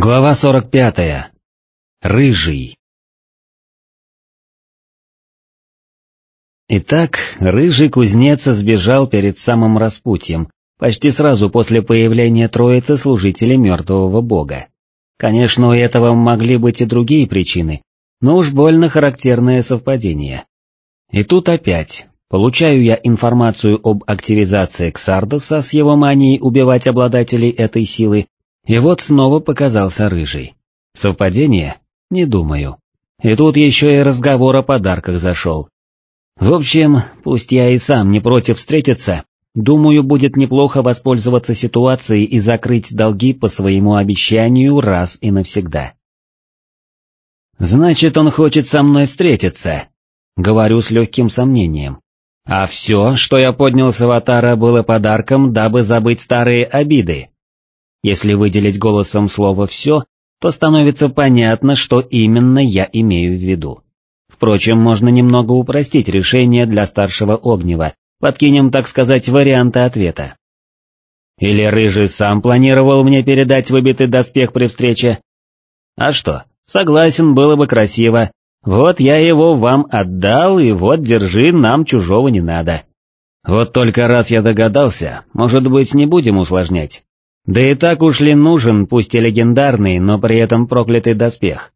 Глава 45. Рыжий. Итак, рыжий кузнец сбежал перед самым распутьем, почти сразу после появления троицы служителей мертвого бога. Конечно, у этого могли быть и другие причины, но уж больно характерное совпадение. И тут опять, получаю я информацию об активизации Ксардоса с его манией убивать обладателей этой силы, и вот снова показался рыжий. Совпадение? Не думаю. И тут еще и разговор о подарках зашел. В общем, пусть я и сам не против встретиться, думаю, будет неплохо воспользоваться ситуацией и закрыть долги по своему обещанию раз и навсегда. «Значит, он хочет со мной встретиться», — говорю с легким сомнением. «А все, что я поднял с аватара, было подарком, дабы забыть старые обиды». Если выделить голосом слово «все», то становится понятно, что именно я имею в виду. Впрочем, можно немного упростить решение для старшего Огнева, подкинем, так сказать, варианты ответа. Или Рыжий сам планировал мне передать выбитый доспех при встрече? А что, согласен, было бы красиво. Вот я его вам отдал, и вот держи, нам чужого не надо. Вот только раз я догадался, может быть, не будем усложнять. Да и так уж ли нужен, пусть и легендарный, но при этом проклятый доспех?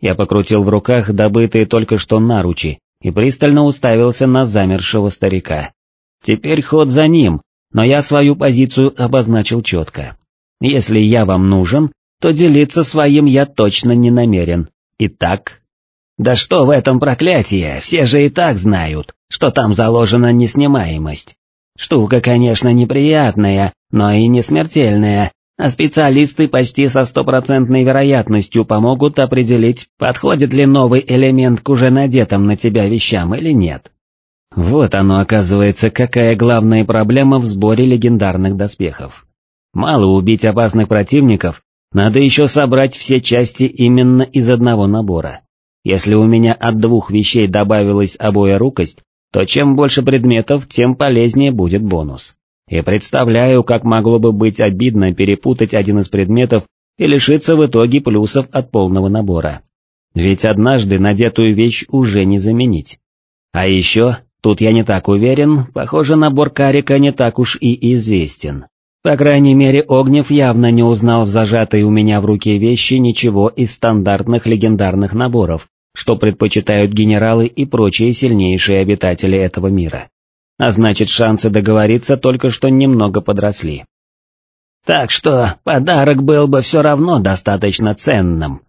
Я покрутил в руках добытые только что наручи и пристально уставился на замершего старика. Теперь ход за ним, но я свою позицию обозначил четко. Если я вам нужен, то делиться своим я точно не намерен. Итак... Да что в этом проклятие, все же и так знают, что там заложена неснимаемость. Штука, конечно, неприятная, но и не смертельная, а специалисты почти со стопроцентной вероятностью помогут определить, подходит ли новый элемент к уже надетым на тебя вещам или нет. Вот оно оказывается, какая главная проблема в сборе легендарных доспехов. Мало убить опасных противников, надо еще собрать все части именно из одного набора. Если у меня от двух вещей добавилась обоерукость, то чем больше предметов, тем полезнее будет бонус. И представляю, как могло бы быть обидно перепутать один из предметов и лишиться в итоге плюсов от полного набора. Ведь однажды надетую вещь уже не заменить. А еще, тут я не так уверен, похоже набор карика не так уж и известен. По крайней мере, Огнев явно не узнал в зажатой у меня в руке вещи ничего из стандартных легендарных наборов, что предпочитают генералы и прочие сильнейшие обитатели этого мира. А значит, шансы договориться только что немного подросли. Так что подарок был бы все равно достаточно ценным.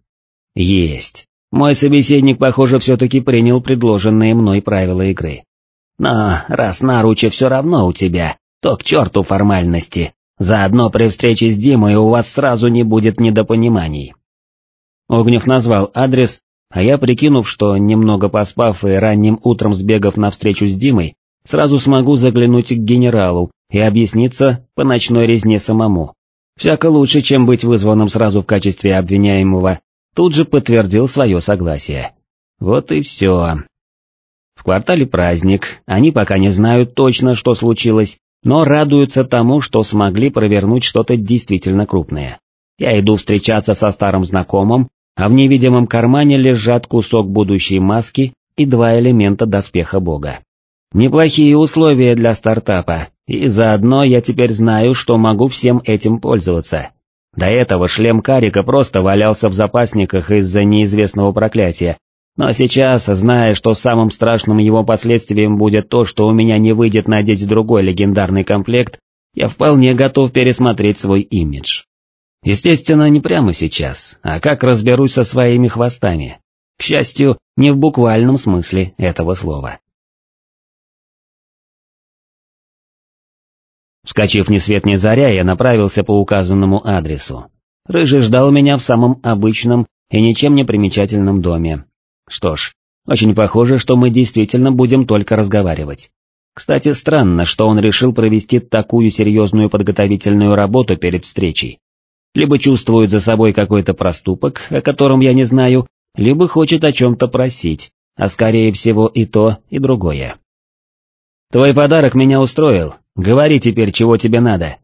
Есть. Мой собеседник, похоже, все-таки принял предложенные мной правила игры. Но раз наручи все равно у тебя, то к черту формальности. Заодно при встрече с Димой у вас сразу не будет недопониманий. Огнев назвал адрес, а я, прикинув, что немного поспав и ранним утром сбегав навстречу с Димой, сразу смогу заглянуть к генералу и объясниться по ночной резне самому. Всяко лучше, чем быть вызванным сразу в качестве обвиняемого, тут же подтвердил свое согласие. Вот и все. В квартале праздник, они пока не знают точно, что случилось, но радуются тому, что смогли провернуть что-то действительно крупное. Я иду встречаться со старым знакомым, а в невидимом кармане лежат кусок будущей маски и два элемента доспеха бога. Неплохие условия для стартапа, и заодно я теперь знаю, что могу всем этим пользоваться. До этого шлем Карика просто валялся в запасниках из-за неизвестного проклятия, но сейчас, зная, что самым страшным его последствием будет то, что у меня не выйдет надеть другой легендарный комплект, я вполне готов пересмотреть свой имидж. Естественно, не прямо сейчас, а как разберусь со своими хвостами. К счастью, не в буквальном смысле этого слова. Вскочив ни свет ни заря, я направился по указанному адресу. Рыжий ждал меня в самом обычном и ничем не примечательном доме. Что ж, очень похоже, что мы действительно будем только разговаривать. Кстати, странно, что он решил провести такую серьезную подготовительную работу перед встречей либо чувствует за собой какой-то проступок, о котором я не знаю, либо хочет о чем-то просить, а скорее всего и то, и другое. Твой подарок меня устроил, говори теперь, чего тебе надо.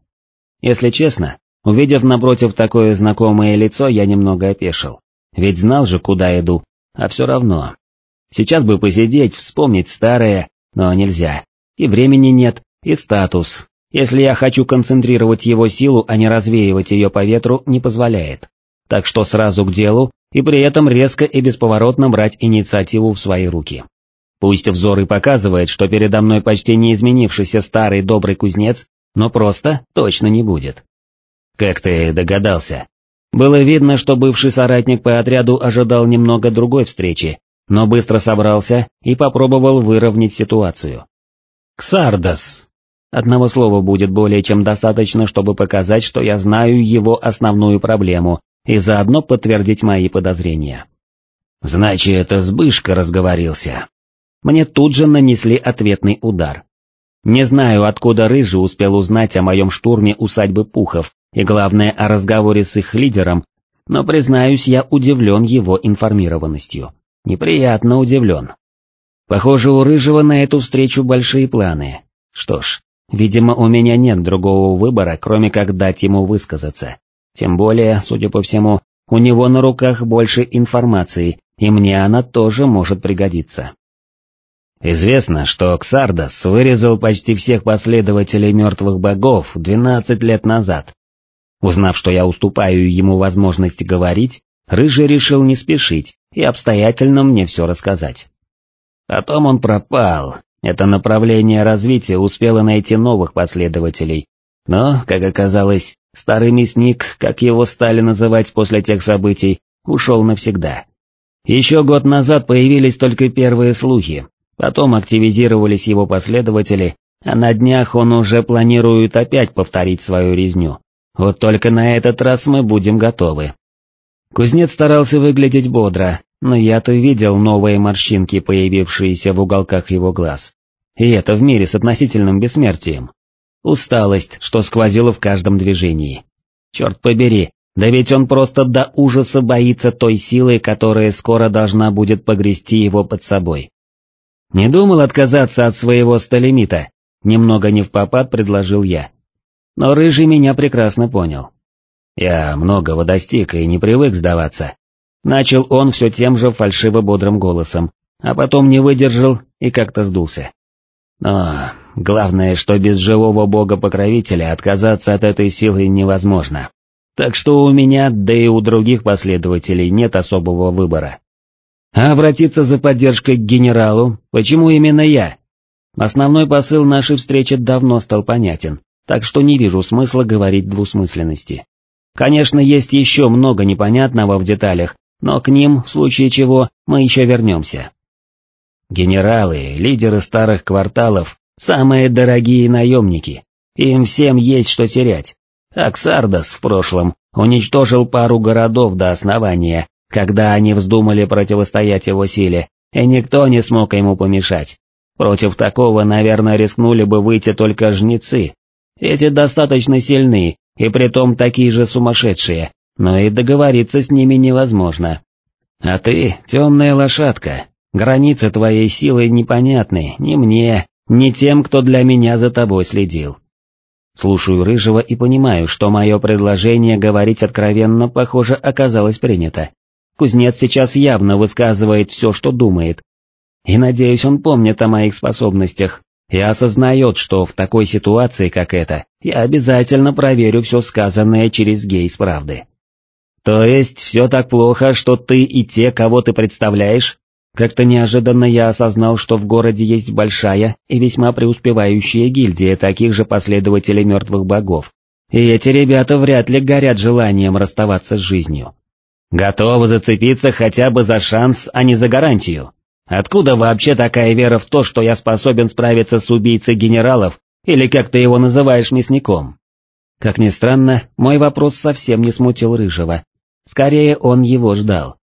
Если честно, Увидев напротив такое знакомое лицо, я немного опешил. Ведь знал же, куда иду, а все равно. Сейчас бы посидеть, вспомнить старое, но нельзя. И времени нет, и статус, если я хочу концентрировать его силу, а не развеивать ее по ветру, не позволяет. Так что сразу к делу, и при этом резко и бесповоротно брать инициативу в свои руки. Пусть взор и показывает, что передо мной почти не изменившийся старый добрый кузнец, но просто точно не будет. Как ты догадался? Было видно, что бывший соратник по отряду ожидал немного другой встречи, но быстро собрался и попробовал выровнять ситуацию. «Ксардос!» Одного слова будет более чем достаточно, чтобы показать, что я знаю его основную проблему и заодно подтвердить мои подозрения. Значит, это Сбышка разговорился. Мне тут же нанесли ответный удар. Не знаю, откуда Рыжий успел узнать о моем штурме усадьбы Пухов, и главное о разговоре с их лидером, но, признаюсь, я удивлен его информированностью. Неприятно удивлен. Похоже, у Рыжего на эту встречу большие планы. Что ж, Видимо, у меня нет другого выбора, кроме как дать ему высказаться. Тем более, судя по всему, у него на руках больше информации, и мне она тоже может пригодиться. Известно, что Ксардос вырезал почти всех последователей мертвых богов 12 лет назад. Узнав, что я уступаю ему возможность говорить, Рыжий решил не спешить и обстоятельно мне все рассказать. Потом он пропал, это направление развития успело найти новых последователей, но, как оказалось, старый мясник, как его стали называть после тех событий, ушел навсегда. Еще год назад появились только первые слухи, потом активизировались его последователи, а на днях он уже планирует опять повторить свою резню. Вот только на этот раз мы будем готовы. Кузнец старался выглядеть бодро, но я-то видел новые морщинки, появившиеся в уголках его глаз. И это в мире с относительным бессмертием. Усталость, что сквозила в каждом движении. Черт побери, да ведь он просто до ужаса боится той силы, которая скоро должна будет погрести его под собой. Не думал отказаться от своего сталемита, немного не в попад предложил я. Но Рыжий меня прекрасно понял. Я многого достиг и не привык сдаваться. Начал он все тем же фальшиво-бодрым голосом, а потом не выдержал и как-то сдулся. Но главное, что без живого бога-покровителя отказаться от этой силы невозможно. Так что у меня, да и у других последователей нет особого выбора. А обратиться за поддержкой к генералу, почему именно я? Основной посыл нашей встречи давно стал понятен, так что не вижу смысла говорить двусмысленности. Конечно, есть еще много непонятного в деталях, но к ним, в случае чего, мы еще вернемся. Генералы, лидеры старых кварталов, самые дорогие наемники, им всем есть что терять. Аксардос в прошлом уничтожил пару городов до основания, когда они вздумали противостоять его силе, и никто не смог ему помешать. Против такого, наверное, рискнули бы выйти только жнецы. Эти достаточно сильны, и притом такие же сумасшедшие, но и договориться с ними невозможно. А ты — темная лошадка, границы твоей силы непонятны ни мне, ни тем, кто для меня за тобой следил. Слушаю Рыжего и понимаю, что мое предложение говорить откровенно, похоже, оказалось принято. Кузнец сейчас явно высказывает все, что думает. И надеюсь, он помнит о моих способностях и осознает, что в такой ситуации, как эта, я обязательно проверю все сказанное через гейс правды. То есть все так плохо, что ты и те, кого ты представляешь? Как-то неожиданно я осознал, что в городе есть большая и весьма преуспевающая гильдия таких же последователей мертвых богов. И эти ребята вряд ли горят желанием расставаться с жизнью. Готовы зацепиться хотя бы за шанс, а не за гарантию. Откуда вообще такая вера в то, что я способен справиться с убийцей генералов, или как ты его называешь мясником? Как ни странно, мой вопрос совсем не смутил Рыжего. Скорее, он его ждал.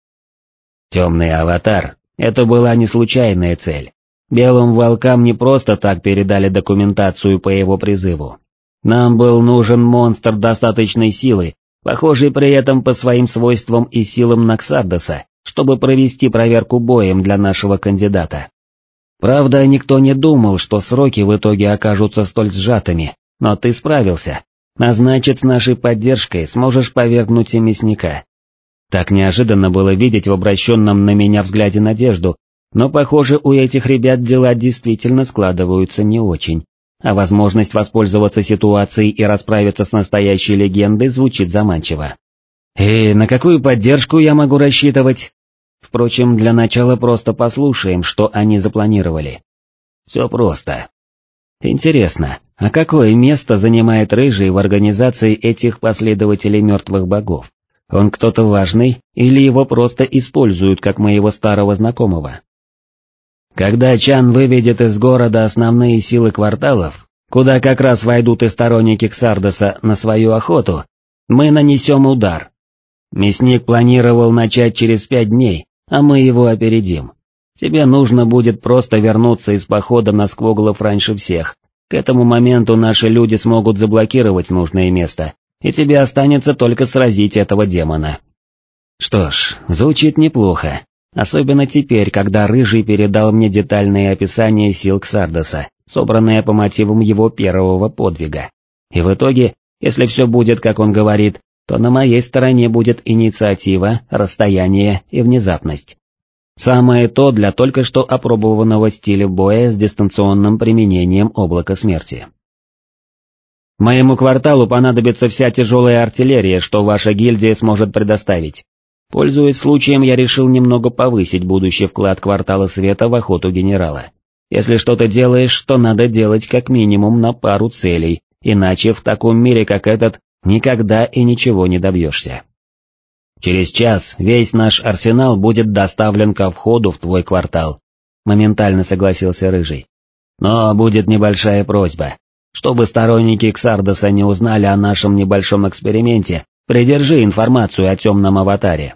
Темный аватар — это была не случайная цель. Белым волкам не просто так передали документацию по его призыву. Нам был нужен монстр достаточной силы, похожий при этом по своим свойствам и силам Наксардоса, чтобы провести проверку боем для нашего кандидата. Правда, никто не думал, что сроки в итоге окажутся столь сжатыми, но ты справился, а значит с нашей поддержкой сможешь повергнуть и мясника. Так неожиданно было видеть в обращенном на меня взгляде надежду, но похоже у этих ребят дела действительно складываются не очень, а возможность воспользоваться ситуацией и расправиться с настоящей легендой звучит заманчиво. И на какую поддержку я могу рассчитывать? Впрочем, для начала просто послушаем, что они запланировали. Все просто. Интересно, а какое место занимает Рыжий в организации этих последователей мертвых богов? Он кто-то важный или его просто используют как моего старого знакомого? Когда Чан выведет из города основные силы кварталов, куда как раз войдут и сторонники Ксардоса на свою охоту, мы нанесем удар. Мясник планировал начать через пять дней, а мы его опередим. Тебе нужно будет просто вернуться из похода на сквоглов раньше всех. К этому моменту наши люди смогут заблокировать нужное место, и тебе останется только сразить этого демона. Что ж, звучит неплохо, особенно теперь, когда Рыжий передал мне детальное описание сил Ксардоса, собранное по мотивам его первого подвига. И в итоге, если все будет, как он говорит, то на моей стороне будет инициатива, расстояние и внезапность. Самое то для только что опробованного стиля боя с дистанционным применением облака смерти. Моему кварталу понадобится вся тяжелая артиллерия, что ваша гильдия сможет предоставить. Пользуясь случаем, я решил немного повысить будущий вклад квартала света в охоту генерала. Если что-то делаешь, то надо делать как минимум на пару целей, иначе в таком мире, как этот, никогда и ничего не добьешься. Через час весь наш арсенал будет доставлен ко входу в твой квартал, моментально согласился Рыжий. Но будет небольшая просьба. Чтобы сторонники Ксардоса не узнали о нашем небольшом эксперименте, придержи информацию о темном аватаре.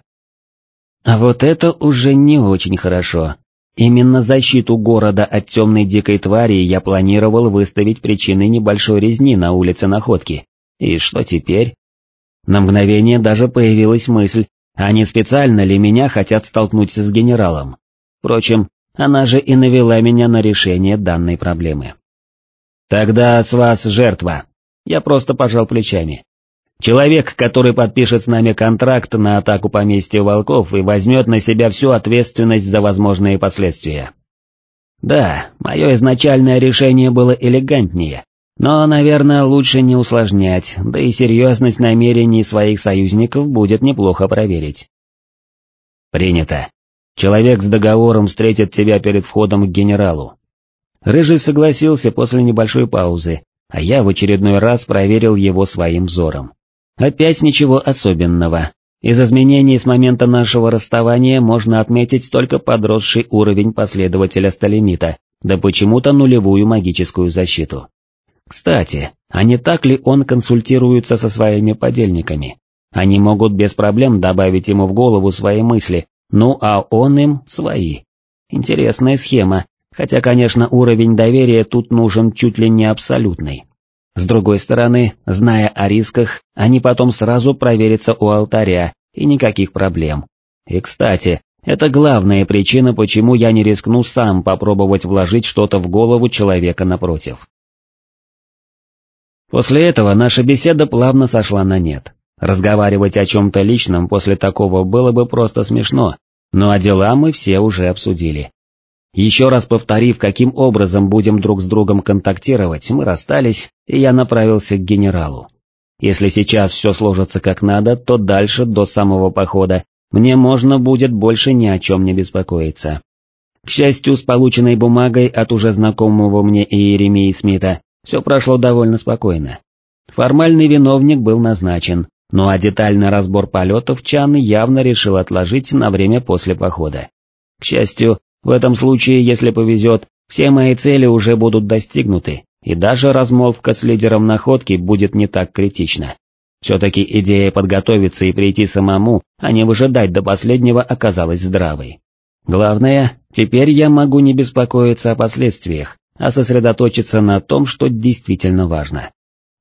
А вот это уже не очень хорошо. Именно защиту города от темной дикой твари я планировал выставить причиной небольшой резни на улице Находки, и что теперь? На мгновение даже появилась мысль, а не специально ли меня хотят столкнуть с генералом? Впрочем, она же и навела меня на решение данной проблемы. Тогда с вас жертва. Я просто пожал плечами. Человек, который подпишет с нами контракт на атаку поместья волков и возьмет на себя всю ответственность за возможные последствия. Да, мое изначальное решение было элегантнее, но, наверное, лучше не усложнять, да и серьезность намерений своих союзников будет неплохо проверить. Принято. Человек с договором встретит тебя перед входом к генералу. Рыжий согласился после небольшой паузы, а я в очередной раз проверил его своим взором. Опять ничего особенного. Из изменений с момента нашего расставания можно отметить только подросший уровень последователя Сталимита, да почему-то нулевую магическую защиту. Кстати, а не так ли он консультируется со своими подельниками? Они могут без проблем добавить ему в голову свои мысли, ну а он им свои. Интересная схема, хотя, конечно, уровень доверия тут нужен чуть ли не абсолютный. С другой стороны, зная о рисках, они потом сразу проверятся у алтаря, и никаких проблем. И кстати, это главная причина, почему я не рискну сам попробовать вложить что-то в голову человека напротив. После этого наша беседа плавно сошла на нет. Разговаривать о чем-то личном после такого было бы просто смешно, но а дела мы все уже обсудили. Еще раз повторив, каким образом будем друг с другом контактировать, мы расстались, и я направился к генералу. Если сейчас все сложится как надо, то дальше, до самого похода, мне можно будет больше ни о чем не беспокоиться. К счастью, с полученной бумагой от уже знакомого мне Иеремии Смита, все прошло довольно спокойно. Формальный виновник был назначен, ну а детальный разбор полетов Чан явно решил отложить на время после похода. К счастью, в этом случае, если повезет, все мои цели уже будут достигнуты, и даже размолвка с лидером находки будет не так критична. Все-таки идея подготовиться и прийти самому, а не выжидать до последнего оказалась здравой. Главное, теперь я могу не беспокоиться о последствиях, а сосредоточиться на том, что действительно важно.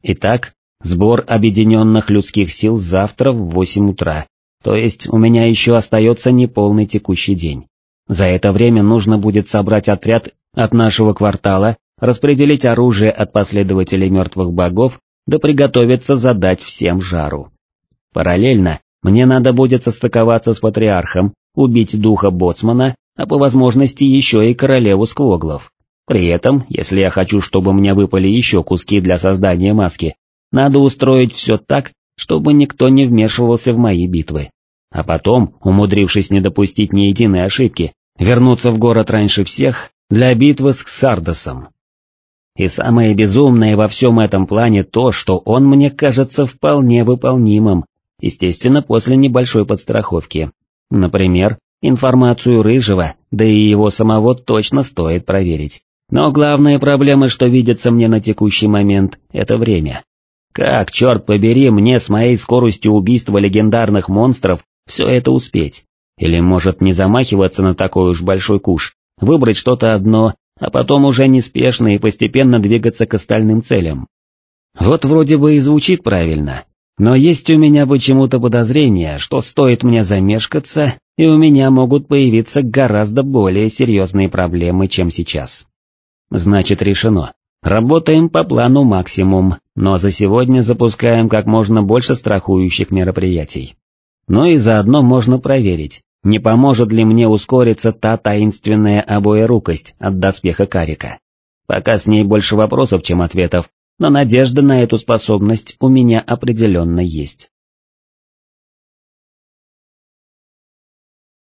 Итак, сбор объединенных людских сил завтра в 8 утра, то есть у меня еще остается неполный текущий день. За это время нужно будет собрать отряд от нашего квартала, распределить оружие от последователей мертвых богов да приготовиться задать всем жару. Параллельно мне надо будет состыковаться с патриархом, убить духа боцмана, а по возможности еще и королеву сквоглов. При этом, если я хочу, чтобы мне выпали еще куски для создания маски, надо устроить все так, чтобы никто не вмешивался в мои битвы. А потом, умудрившись не допустить ни единой ошибки, вернуться в город раньше всех для битвы с Ксардосом. И самое безумное во всем этом плане то, что он мне кажется вполне выполнимым, естественно, после небольшой подстраховки. Например, информацию Рыжего, да и его самого точно стоит проверить. Но главная проблема, что видится мне на текущий момент, это время. Как, черт побери, мне с моей скоростью убийства легендарных монстров все это успеть? Или может не замахиваться на такой уж большой куш, выбрать что-то одно, а потом уже неспешно и постепенно двигаться к остальным целям? Вот вроде бы и звучит правильно, но есть у меня почему-то подозрение, что стоит мне замешкаться, и у меня могут появиться гораздо более серьезные проблемы, чем сейчас. Значит решено. Работаем по плану максимум, но за сегодня запускаем как можно больше страхующих мероприятий. Ну и заодно можно проверить, не поможет ли мне ускориться та таинственная обоерукость от доспеха Карика. Пока с ней больше вопросов, чем ответов, но надежда на эту способность у меня определенно есть.